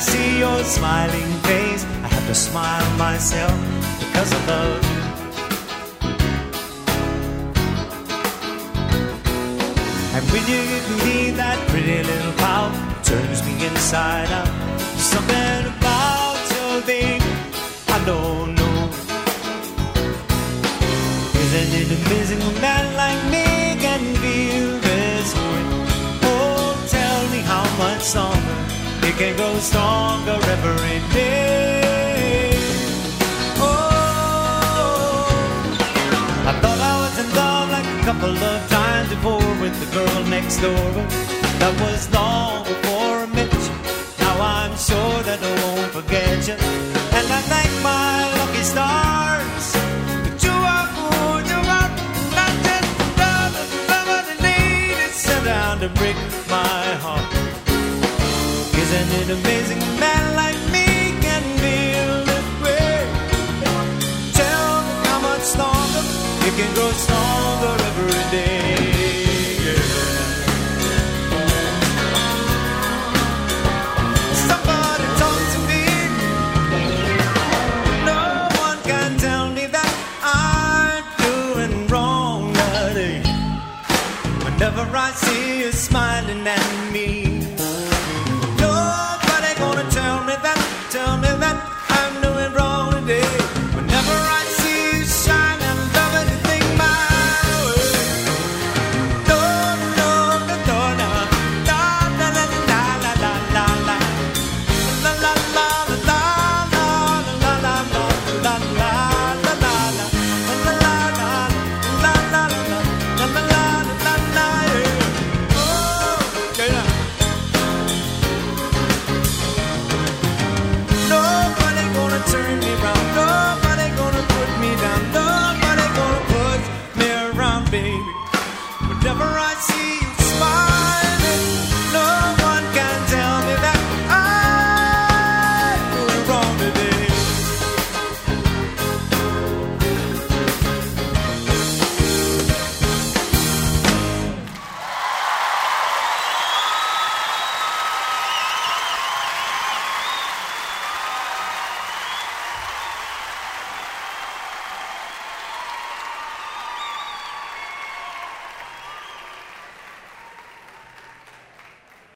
see your smiling face, I have to smile myself because I love. And when you give me that pretty little pout, turns me inside out. Something about your thing I don't know. Isn't it amazing a man like me can feel it can grow stronger every day. Oh, I thought I was in love like a couple of times before with the girl next door, that was long before I met you. Now I'm sure that I won't forget you, and I thank my lucky stars. That you are good, you are not just isn't it amazing a man like me can feel this way? Tell me how much stronger you can grow stronger every day. Whenever I see you smiling at me tell me I see